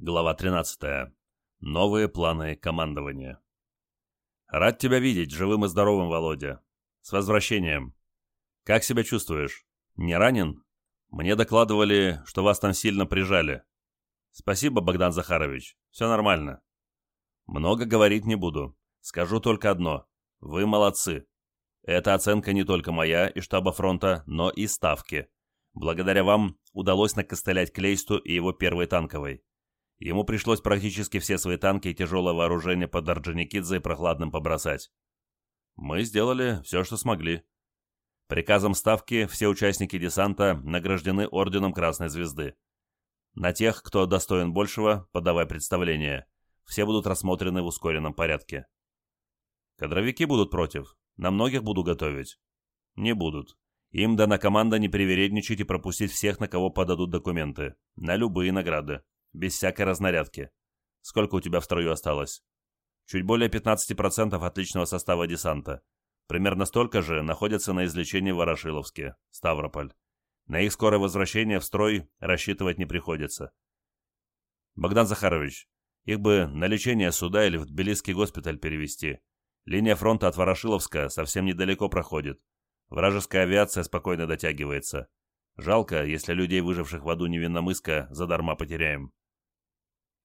Глава 13. Новые планы командования. Рад тебя видеть, живым и здоровым, Володя. С возвращением. Как себя чувствуешь? Не ранен? Мне докладывали, что вас там сильно прижали. Спасибо, Богдан Захарович. Все нормально. Много говорить не буду. Скажу только одно. Вы молодцы. Эта оценка не только моя и штаба фронта, но и ставки. Благодаря вам удалось накостылять Клейсту и его первой танковой. Ему пришлось практически все свои танки и тяжелое вооружение под Орджоникидзе и Прохладным побросать. Мы сделали все, что смогли. Приказом Ставки все участники десанта награждены Орденом Красной Звезды. На тех, кто достоин большего, подавай представление. Все будут рассмотрены в ускоренном порядке. Кадровики будут против. На многих буду готовить. Не будут. Им дана команда не привередничать и пропустить всех, на кого подадут документы. На любые награды без всякой разнарядки. Сколько у тебя в строю осталось? Чуть более 15% отличного состава десанта. Примерно столько же находятся на излечении в Ворошиловске, Ставрополь. На их скорое возвращение в строй рассчитывать не приходится. Богдан Захарович, их бы на лечение сюда или в Тбилисский госпиталь перевести. Линия фронта от Ворошиловска совсем недалеко проходит. Вражеская авиация спокойно дотягивается. Жалко, если людей, выживших в аду Невинномыска, задарма потеряем.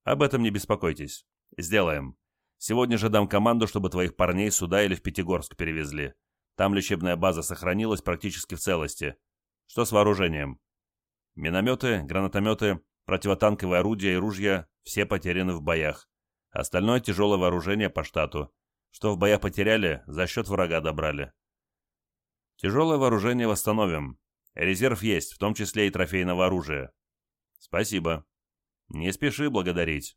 Об этом не беспокойтесь. Сделаем. Сегодня же дам команду, чтобы твоих парней сюда или в Пятигорск перевезли. Там лечебная база сохранилась практически в целости. Что с вооружением? Минометы, гранатометы, противотанковые орудия и ружья все потеряны в боях. Остальное тяжелое вооружение по штату. Что в боях потеряли, за счет врага добрали. Тяжелое вооружение восстановим. Резерв есть, в том числе и трофейного оружия. Спасибо. Не спеши благодарить.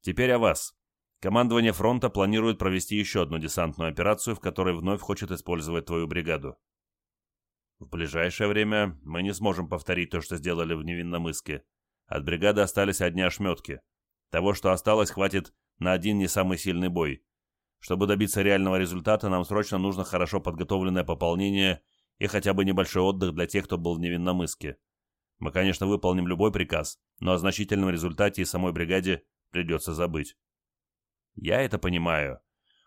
Теперь о вас. Командование фронта планирует провести еще одну десантную операцию, в которой вновь хочет использовать твою бригаду. В ближайшее время мы не сможем повторить то, что сделали в Невинномыске. От бригады остались одни ошметки. Того, что осталось, хватит на один не самый сильный бой. Чтобы добиться реального результата, нам срочно нужно хорошо подготовленное пополнение и хотя бы небольшой отдых для тех, кто был в Невинномыске. Мы, конечно, выполним любой приказ, но о значительном результате и самой бригаде придется забыть. Я это понимаю.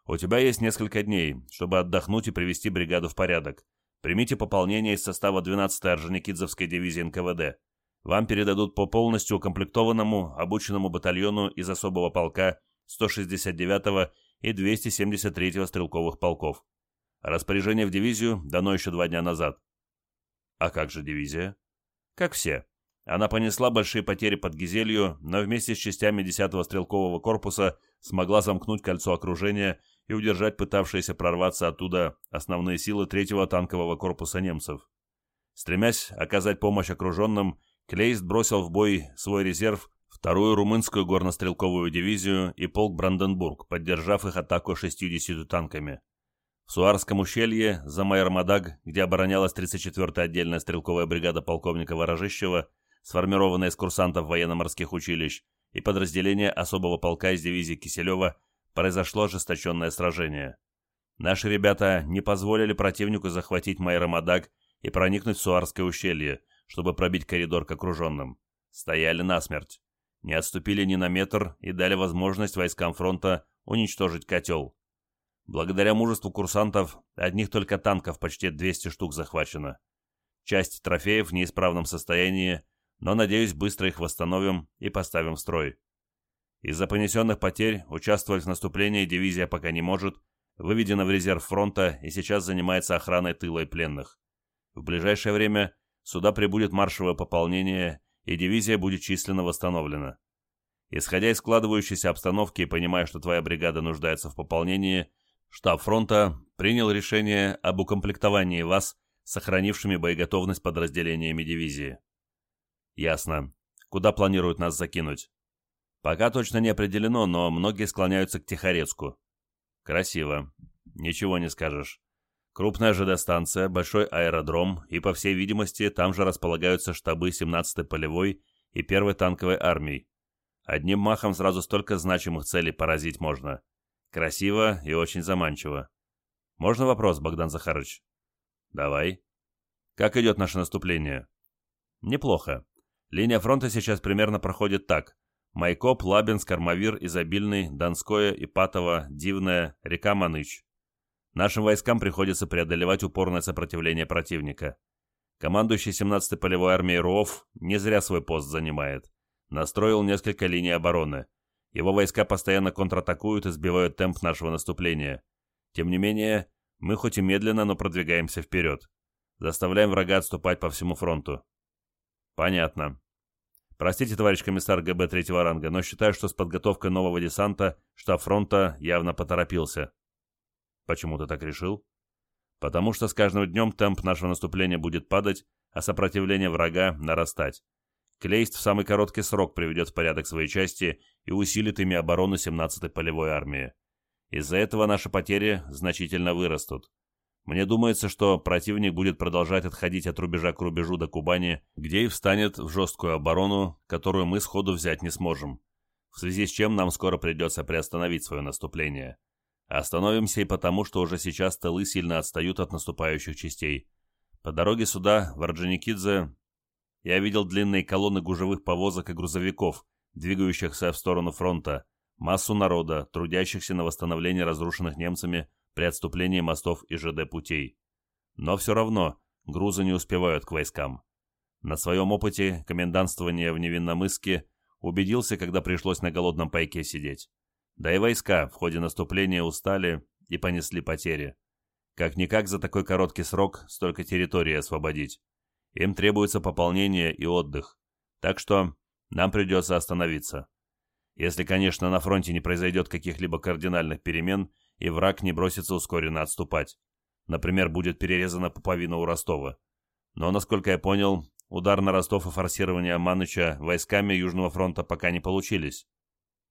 У тебя есть несколько дней, чтобы отдохнуть и привести бригаду в порядок. Примите пополнение из состава 12-й Орджоникидзевской дивизии НКВД. Вам передадут по полностью укомплектованному, обученному батальону из особого полка 169-го и 273-го стрелковых полков. Распоряжение в дивизию дано еще два дня назад. А как же дивизия? Как все. Она понесла большие потери под Гизелью, но вместе с частями 10-го стрелкового корпуса смогла замкнуть кольцо окружения и удержать пытавшиеся прорваться оттуда основные силы 3-го танкового корпуса немцев. Стремясь оказать помощь окруженным, Клейст бросил в бой свой резерв, вторую румынскую горнострелковую дивизию и полк Бранденбург, поддержав их атаку 60 танками. В Суарском ущелье, за Майермадаг, где оборонялась 34-я отдельная стрелковая бригада полковника Ворожищева, сформированная из курсантов военно-морских училищ, и подразделение особого полка из дивизии Киселева, произошло ожесточенное сражение. Наши ребята не позволили противнику захватить Майрамадаг и проникнуть в Суарское ущелье, чтобы пробить коридор к окруженным. Стояли насмерть. Не отступили ни на метр и дали возможность войскам фронта уничтожить котел. Благодаря мужеству курсантов, одних только танков почти 200 штук захвачено. Часть трофеев в неисправном состоянии, но, надеюсь, быстро их восстановим и поставим в строй. Из-за понесенных потерь участвовать в наступлении дивизия пока не может, выведена в резерв фронта и сейчас занимается охраной тыла и пленных. В ближайшее время сюда прибудет маршевое пополнение, и дивизия будет численно восстановлена. Исходя из складывающейся обстановки и понимая, что твоя бригада нуждается в пополнении, Штаб фронта принял решение об укомплектовании вас сохранившими боеготовность подразделениями дивизии. Ясно. Куда планируют нас закинуть? Пока точно не определено, но многие склоняются к Тихорецку. Красиво. Ничего не скажешь. Крупная ЖД-станция, большой аэродром, и, по всей видимости, там же располагаются штабы 17-й полевой и 1-й танковой армии. Одним махом сразу столько значимых целей поразить можно. Красиво и очень заманчиво. Можно вопрос, Богдан Захарович? Давай. Как идет наше наступление? Неплохо. Линия фронта сейчас примерно проходит так. Майкоп, Лабинск, Армавир, Изобильный, Донское, Ипатово, Дивная, река Маныч. Нашим войскам приходится преодолевать упорное сопротивление противника. Командующий 17-й полевой армией РУОФ не зря свой пост занимает. Настроил несколько линий обороны. Его войска постоянно контратакуют и сбивают темп нашего наступления. Тем не менее, мы хоть и медленно, но продвигаемся вперед. Заставляем врага отступать по всему фронту. Понятно. Простите, товарищ комиссар ГБ третьего ранга, но считаю, что с подготовкой нового десанта штаб фронта явно поторопился. Почему ты так решил? Потому что с каждым днем темп нашего наступления будет падать, а сопротивление врага нарастать. Клейст в самый короткий срок приведет в порядок свои части и усилит ими оборону 17-й полевой армии. Из-за этого наши потери значительно вырастут. Мне думается, что противник будет продолжать отходить от рубежа к рубежу до Кубани, где и встанет в жесткую оборону, которую мы сходу взять не сможем. В связи с чем нам скоро придется приостановить свое наступление. Остановимся и потому, что уже сейчас тылы сильно отстают от наступающих частей. По дороге сюда, в Орджоникидзе, я видел длинные колонны гужевых повозок и грузовиков, двигающихся в сторону фронта, массу народа, трудящихся на восстановление разрушенных немцами при отступлении мостов и ЖД-путей. Но все равно грузы не успевают к войскам. На своем опыте комендантствования в Невинномысске убедился, когда пришлось на голодном пайке сидеть. Да и войска в ходе наступления устали и понесли потери. Как-никак за такой короткий срок столько территории освободить. Им требуется пополнение и отдых. Так что нам придется остановиться. Если, конечно, на фронте не произойдет каких-либо кардинальных перемен и враг не бросится ускоренно отступать. Например, будет перерезана пуповина у Ростова. Но, насколько я понял, удар на Ростов и форсирование Маныча войсками Южного фронта пока не получились.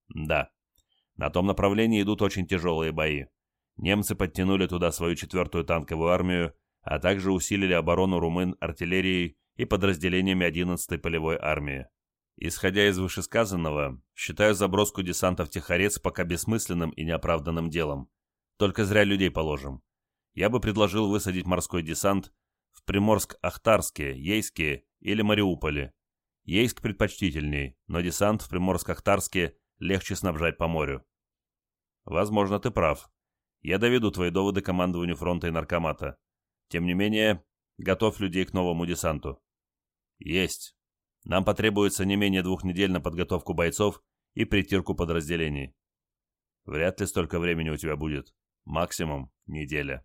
Да, на том направлении идут очень тяжелые бои. Немцы подтянули туда свою четвертую танковую армию, а также усилили оборону румын артиллерией и подразделениями 11-й полевой армии. Исходя из вышесказанного, считаю заброску десанта в Тихорец пока бессмысленным и неоправданным делом. Только зря людей положим. Я бы предложил высадить морской десант в Приморск-Ахтарске, Ейске или Мариуполе. Ейск предпочтительней, но десант в Приморск-Ахтарске легче снабжать по морю. Возможно, ты прав. Я доведу твои доводы командованию фронта и наркомата. Тем не менее, готовь людей к новому десанту. Есть. Нам потребуется не менее двух недель на подготовку бойцов и притирку подразделений. Вряд ли столько времени у тебя будет. Максимум неделя.